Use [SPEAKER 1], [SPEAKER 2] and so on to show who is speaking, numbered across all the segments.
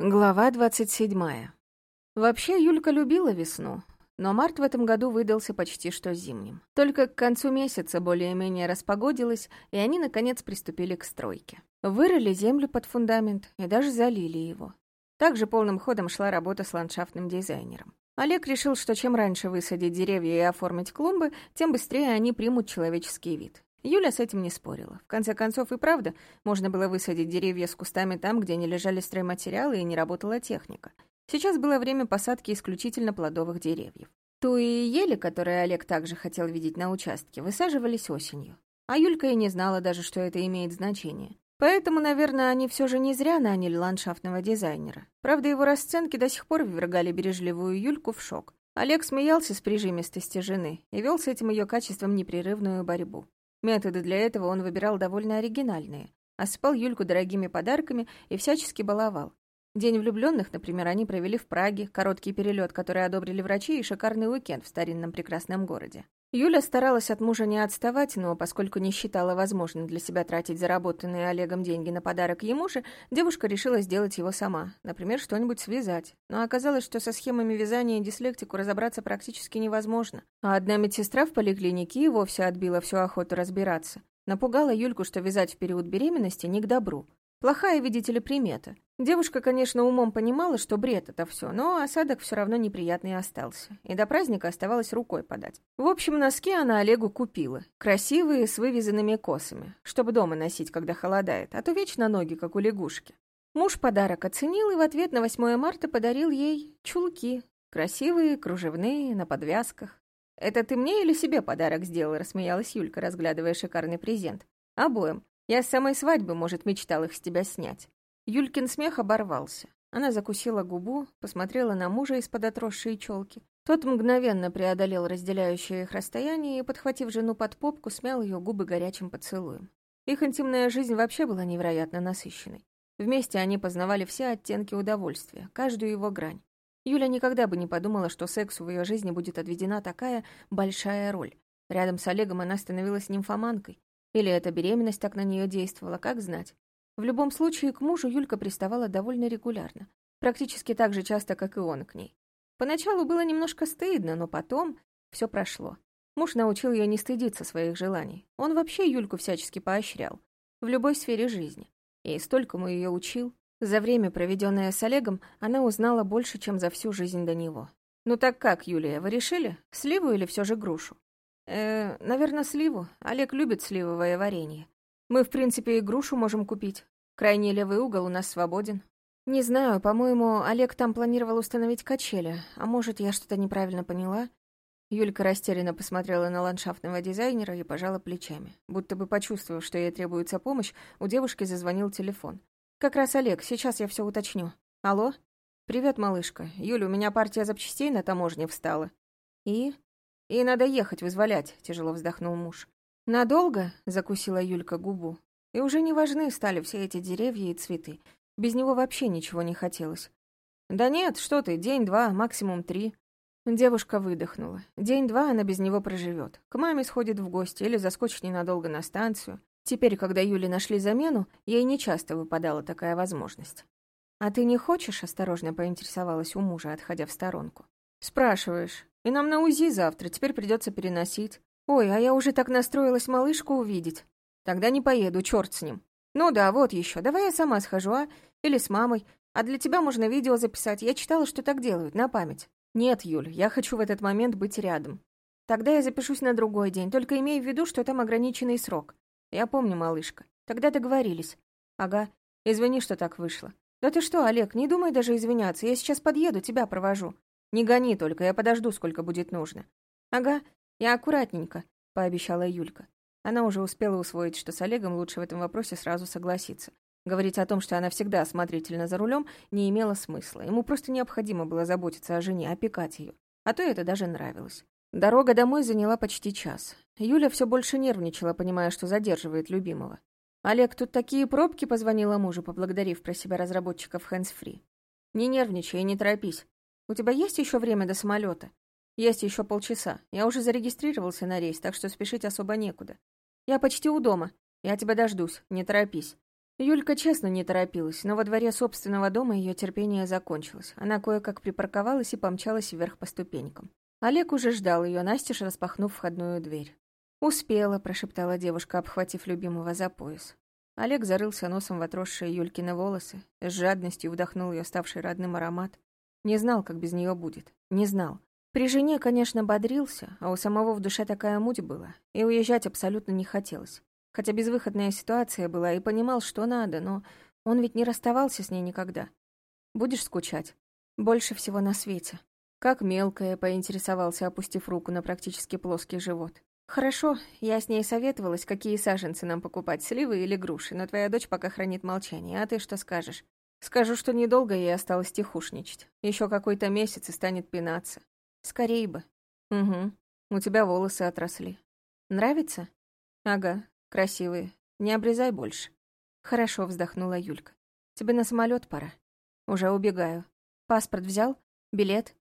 [SPEAKER 1] Глава двадцать седьмая. Вообще, Юлька любила весну, но март в этом году выдался почти что зимним. Только к концу месяца более-менее распогодилось, и они, наконец, приступили к стройке. Вырыли землю под фундамент и даже залили его. Также полным ходом шла работа с ландшафтным дизайнером. Олег решил, что чем раньше высадить деревья и оформить клумбы, тем быстрее они примут человеческий вид. Юля с этим не спорила. В конце концов, и правда, можно было высадить деревья с кустами там, где не лежали стройматериалы и не работала техника. Сейчас было время посадки исключительно плодовых деревьев. Туи и ели, которые Олег также хотел видеть на участке, высаживались осенью. А Юлька и не знала даже, что это имеет значение. Поэтому, наверное, они все же не зря наняли ландшафтного дизайнера. Правда, его расценки до сих пор ввергали бережливую Юльку в шок. Олег смеялся с прижимистости жены и вел с этим ее качеством непрерывную борьбу. Методы для этого он выбирал довольно оригинальные. Осыпал Юльку дорогими подарками и всячески баловал. День влюбленных, например, они провели в Праге, короткий перелет, который одобрили врачи, и шикарный уикенд в старинном прекрасном городе. Юля старалась от мужа не отставать, но поскольку не считала возможным для себя тратить заработанные Олегом деньги на подарок ему же, девушка решила сделать его сама, например, что-нибудь связать. Но оказалось, что со схемами вязания дислектику разобраться практически невозможно. А одна медсестра в поликлинике и вовсе отбила всю охоту разбираться. Напугала Юльку, что вязать в период беременности не к добру. Плохая, видите ли, примета. Девушка, конечно, умом понимала, что бред это все, но осадок все равно неприятный остался. И до праздника оставалось рукой подать. В общем, носки она Олегу купила. Красивые, с вывязанными косами, чтобы дома носить, когда холодает, а то вечно ноги, как у лягушки. Муж подарок оценил и в ответ на 8 марта подарил ей чулки. Красивые, кружевные, на подвязках. «Это ты мне или себе подарок сделал?» — рассмеялась Юлька, разглядывая шикарный презент. «Обоим. Я с самой свадьбы, может, мечтал их с тебя снять». Юлькин смех оборвался. Она закусила губу, посмотрела на мужа из-под отросшей челки. Тот мгновенно преодолел разделяющее их расстояние и, подхватив жену под попку, смял ее губы горячим поцелуем. Их интимная жизнь вообще была невероятно насыщенной. Вместе они познавали все оттенки удовольствия, каждую его грань. Юля никогда бы не подумала, что сексу в ее жизни будет отведена такая большая роль. Рядом с Олегом она становилась нимфоманкой. Или эта беременность так на нее действовала, как знать. В любом случае, к мужу Юлька приставала довольно регулярно, практически так же часто, как и он к ней. Поначалу было немножко стыдно, но потом все прошло. Муж научил ее не стыдиться своих желаний. Он вообще Юльку всячески поощрял. В любой сфере жизни. И столькому ее учил. За время, проведенное с Олегом, она узнала больше, чем за всю жизнь до него. «Ну так как, Юлия, вы решили? Сливу или все же грушу?» «Э, наверное, сливу. Олег любит сливовое варенье. Мы, в принципе, и грушу можем купить. Крайний левый угол у нас свободен. Не знаю, по-моему, Олег там планировал установить качели. А может, я что-то неправильно поняла? Юлька растерянно посмотрела на ландшафтного дизайнера и пожала плечами. Будто бы почувствовав, что ей требуется помощь, у девушки зазвонил телефон. «Как раз Олег, сейчас я все уточню. Алло? Привет, малышка. Юля, у меня партия запчастей на таможне встала». «И?» «И надо ехать, вызволять», — тяжело вздохнул муж. «Надолго?» — закусила Юлька губу. И уже не важны стали все эти деревья и цветы. Без него вообще ничего не хотелось. «Да нет, что ты, день-два, максимум три». Девушка выдохнула. День-два она без него проживет. К маме сходит в гости или заскочит ненадолго на станцию. Теперь, когда Юле нашли замену, ей нечасто выпадала такая возможность. «А ты не хочешь?» — осторожно поинтересовалась у мужа, отходя в сторонку. «Спрашиваешь. И нам на УЗИ завтра, теперь придется переносить. Ой, а я уже так настроилась малышку увидеть. Тогда не поеду, черт с ним. Ну да, вот еще. Давай я сама схожу, а? Или с мамой. А для тебя можно видео записать. Я читала, что так делают, на память. Нет, Юль, я хочу в этот момент быть рядом. Тогда я запишусь на другой день, только имей в виду, что там ограниченный срок. Я помню, малышка. Тогда договорились. Ага. Извини, что так вышло. Да ты что, Олег, не думай даже извиняться. Я сейчас подъеду, тебя провожу. Не гони только, я подожду, сколько будет нужно. Ага, я аккуратненько, пообещала Юлька. Она уже успела усвоить, что с Олегом лучше в этом вопросе сразу согласиться. Говорить о том, что она всегда осмотрительна за рулем, не имело смысла. Ему просто необходимо было заботиться о жене, опекать ее. А то это даже нравилось. Дорога домой заняла почти час. Юля все больше нервничала, понимая, что задерживает любимого. «Олег, тут такие пробки», — позвонила мужу, поблагодарив про себя разработчиков Hands Free. «Не нервничай и не торопись. У тебя есть еще время до самолета? Есть еще полчаса. Я уже зарегистрировался на рейс, так что спешить особо некуда. Я почти у дома. Я тебя дождусь, не торопись. Юлька честно не торопилась, но во дворе собственного дома ее терпение закончилось. Она кое-как припарковалась и помчалась вверх по ступенькам. Олег уже ждал ее, настежь распахнув входную дверь. «Успела», — прошептала девушка, обхватив любимого за пояс. Олег зарылся носом в отросшие Юлькины волосы, с жадностью вдохнул ее ставший родным аромат. Не знал, как без нее будет. Не знал. При жене, конечно, бодрился, а у самого в душе такая муть была, и уезжать абсолютно не хотелось. Хотя безвыходная ситуация была, и понимал, что надо, но он ведь не расставался с ней никогда. Будешь скучать? Больше всего на свете. Как мелкая, поинтересовался, опустив руку на практически плоский живот. «Хорошо, я с ней советовалась, какие саженцы нам покупать, сливы или груши, но твоя дочь пока хранит молчание, а ты что скажешь?» «Скажу, что недолго ей осталось тихушничать. Еще какой-то месяц и станет пинаться. Скорей бы». «Угу. У тебя волосы отросли. Нравится?» «Ага. Красивые. Не обрезай больше. Хорошо, вздохнула Юлька. Тебе на самолет пора. Уже убегаю. Паспорт взял? Билет?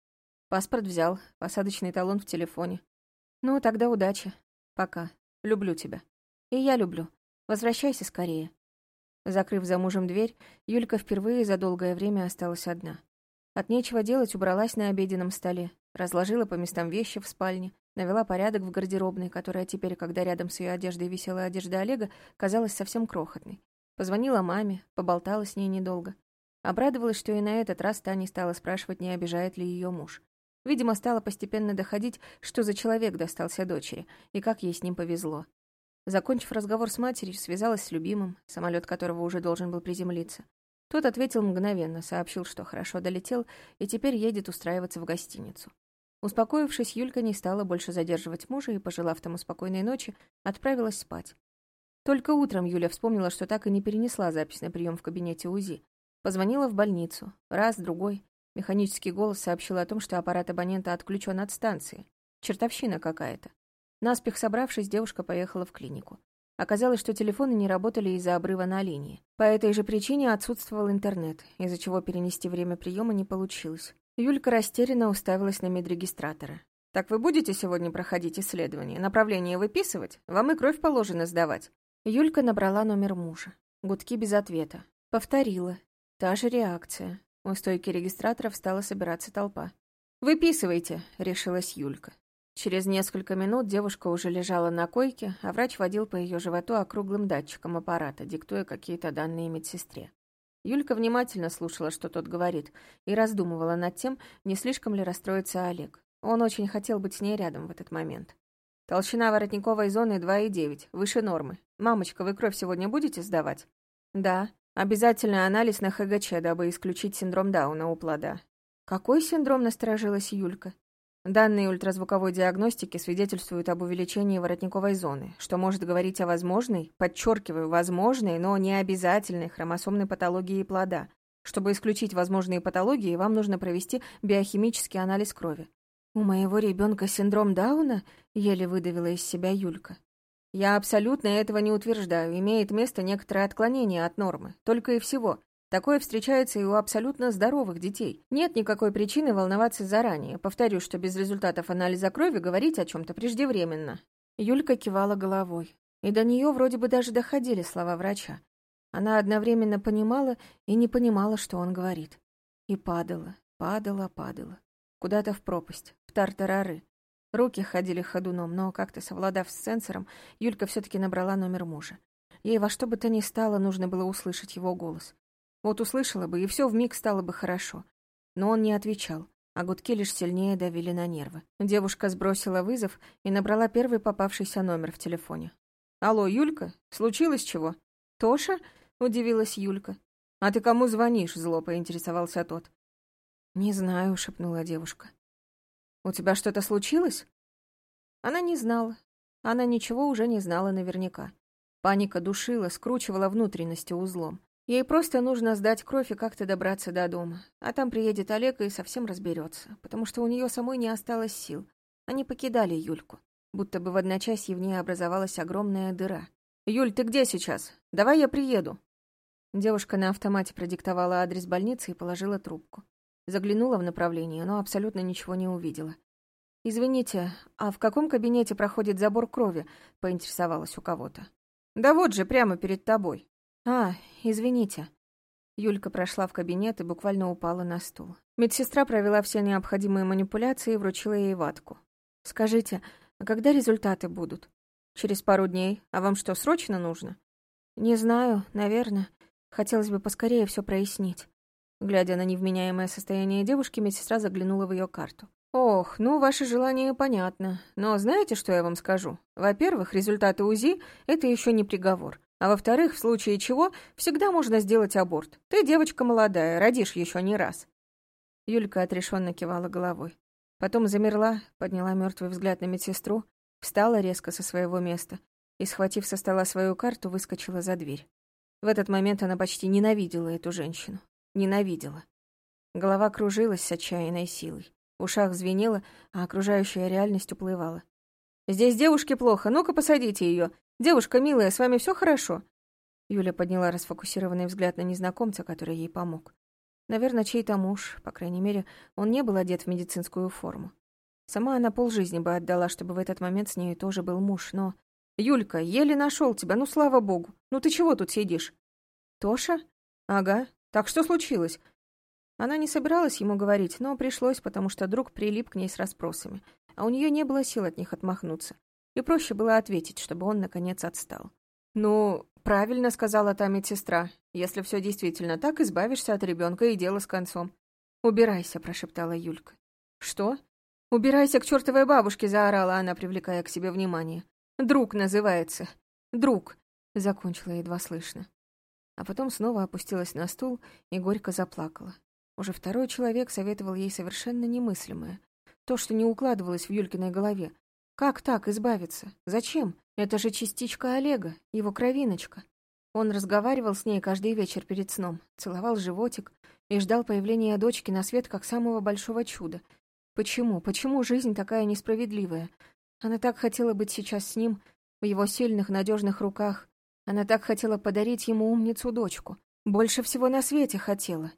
[SPEAKER 1] Паспорт взял. Посадочный талон в телефоне. Ну, тогда удачи. Пока. Люблю тебя. И я люблю. Возвращайся скорее. Закрыв за мужем дверь, Юлька впервые за долгое время осталась одна. От нечего делать убралась на обеденном столе, разложила по местам вещи в спальне, Навела порядок в гардеробной, которая теперь, когда рядом с ее одеждой висела одежда Олега, казалась совсем крохотной. Позвонила маме, поболтала с ней недолго. Обрадовалась, что и на этот раз та не стала спрашивать, не обижает ли ее муж. Видимо, стало постепенно доходить, что за человек достался дочери, и как ей с ним повезло. Закончив разговор с матерью, связалась с любимым, самолет которого уже должен был приземлиться. Тот ответил мгновенно, сообщил, что хорошо долетел и теперь едет устраиваться в гостиницу. Успокоившись, Юлька не стала больше задерживать мужа и, пожелав тому спокойной ночи, отправилась спать. Только утром Юля вспомнила, что так и не перенесла запись на прием в кабинете УЗИ. Позвонила в больницу. Раз, другой. Механический голос сообщил о том, что аппарат абонента отключен от станции. Чертовщина какая-то. Наспех собравшись, девушка поехала в клинику. Оказалось, что телефоны не работали из-за обрыва на линии. По этой же причине отсутствовал интернет, из-за чего перенести время приема не получилось. Юлька растерянно уставилась на медрегистратора. «Так вы будете сегодня проходить исследование? Направление выписывать? Вам и кровь положено сдавать». Юлька набрала номер мужа. Гудки без ответа. Повторила. Та же реакция. У стойки регистраторов стала собираться толпа. «Выписывайте», — решилась Юлька. Через несколько минут девушка уже лежала на койке, а врач водил по ее животу округлым датчиком аппарата, диктуя какие-то данные медсестре. Юлька внимательно слушала, что тот говорит, и раздумывала над тем, не слишком ли расстроится Олег. Он очень хотел быть с ней рядом в этот момент. Толщина воротниковой зоны 2,9, выше нормы. Мамочка, вы кровь сегодня будете сдавать? Да. Обязательно анализ на ХГЧ, дабы исключить синдром Дауна у плода. Какой синдром, насторожилась Юлька? Данные ультразвуковой диагностики свидетельствуют об увеличении воротниковой зоны, что может говорить о возможной, подчеркиваю, возможной, но не обязательной хромосомной патологии плода. Чтобы исключить возможные патологии, вам нужно провести биохимический анализ крови. «У моего ребенка синдром Дауна?» — еле выдавила из себя Юлька. «Я абсолютно этого не утверждаю. Имеет место некоторое отклонение от нормы. Только и всего. Такое встречается и у абсолютно здоровых детей. Нет никакой причины волноваться заранее. Повторю, что без результатов анализа крови говорить о чем-то преждевременно. Юлька кивала головой. И до нее вроде бы даже доходили слова врача. Она одновременно понимала и не понимала, что он говорит. И падала, падала, падала. Куда-то в пропасть, в тартарары. Руки ходили ходуном, но, как-то совладав с сенсором, Юлька все таки набрала номер мужа. Ей во что бы то ни стало нужно было услышать его голос. Вот услышала бы, и все вмиг стало бы хорошо. Но он не отвечал, а гудки лишь сильнее давили на нервы. Девушка сбросила вызов и набрала первый попавшийся номер в телефоне. «Алло, Юлька? Случилось чего?» «Тоша?» — удивилась Юлька. «А ты кому звонишь?» — зло поинтересовался тот. «Не знаю», — шепнула девушка. «У тебя что-то случилось?» Она не знала. Она ничего уже не знала наверняка. Паника душила, скручивала внутренности узлом. Ей просто нужно сдать кровь и как-то добраться до дома. А там приедет Олег и совсем разберется, потому что у нее самой не осталось сил. Они покидали Юльку, будто бы в одночасье в ней образовалась огромная дыра. «Юль, ты где сейчас? Давай я приеду». Девушка на автомате продиктовала адрес больницы и положила трубку. Заглянула в направление, но абсолютно ничего не увидела. «Извините, а в каком кабинете проходит забор крови?» — поинтересовалась у кого-то. «Да вот же, прямо перед тобой». «А, извините». Юлька прошла в кабинет и буквально упала на стул. Медсестра провела все необходимые манипуляции и вручила ей ватку. «Скажите, а когда результаты будут?» «Через пару дней. А вам что, срочно нужно?» «Не знаю, наверное. Хотелось бы поскорее все прояснить». Глядя на невменяемое состояние девушки, медсестра заглянула в ее карту. «Ох, ну, ваше желание понятно. Но знаете, что я вам скажу? Во-первых, результаты УЗИ — это еще не приговор. А во-вторых, в случае чего, всегда можно сделать аборт. Ты девочка молодая, родишь еще не раз». Юлька отрешенно кивала головой. Потом замерла, подняла мертвый взгляд на медсестру, встала резко со своего места и, схватив со стола свою карту, выскочила за дверь. В этот момент она почти ненавидела эту женщину. Ненавидела. Голова кружилась с отчаянной силой. В ушах звенело, а окружающая реальность уплывала. «Здесь девушке плохо, ну-ка посадите ее. Девушка милая, с вами все хорошо?» Юля подняла расфокусированный взгляд на незнакомца, который ей помог. Наверное, чей-то муж, по крайней мере, он не был одет в медицинскую форму. Сама она полжизни бы отдала, чтобы в этот момент с ней тоже был муж, но... «Юлька, еле нашел тебя, ну слава богу. Ну ты чего тут сидишь?» «Тоша?» «Ага. Так что случилось?» Она не собиралась ему говорить, но пришлось, потому что друг прилип к ней с расспросами, а у нее не было сил от них отмахнуться. И проще было ответить, чтобы он, наконец, отстал. «Ну, правильно сказала та медсестра. Если все действительно так, избавишься от ребенка и дело с концом». «Убирайся», — прошептала Юлька. «Что?» «Убирайся к чертовой бабушке», — заорала она, привлекая к себе внимание. «Друг называется. Друг», — закончила едва слышно. А потом снова опустилась на стул и горько заплакала. Уже второй человек советовал ей совершенно немыслимое. То, что не укладывалось в Юлькиной голове. Как так избавиться? Зачем? Это же частичка Олега, его кровиночка. Он разговаривал с ней каждый вечер перед сном, целовал животик и ждал появления дочки на свет как самого большого чуда. Почему? Почему жизнь такая несправедливая? Она так хотела быть сейчас с ним, в его сильных, надежных руках. Она так хотела подарить ему умницу-дочку. Больше всего на свете хотела.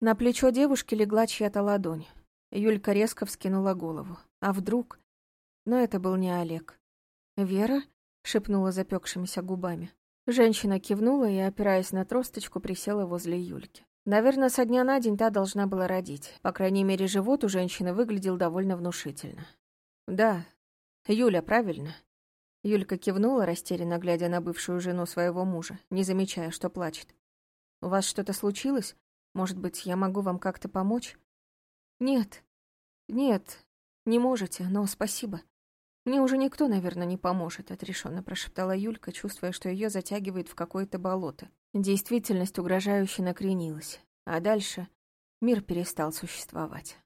[SPEAKER 1] На плечо девушки легла чья-то ладонь. Юлька резко вскинула голову. А вдруг? Но это был не Олег. «Вера?» — шепнула запекшимися губами. Женщина кивнула и, опираясь на тросточку, присела возле Юльки. Наверное, со дня на день та должна была родить. По крайней мере, живот у женщины выглядел довольно внушительно. «Да. Юля, правильно?» Юлька кивнула, растерянно глядя на бывшую жену своего мужа, не замечая, что плачет. «У вас что-то случилось? Может быть, я могу вам как-то помочь? Нет. Нет, не можете, но спасибо. Мне уже никто, наверное, не поможет, отрешенно прошептала Юлька, чувствуя, что ее затягивает в какое-то болото. Действительность угрожающе накренилась, а дальше мир перестал существовать.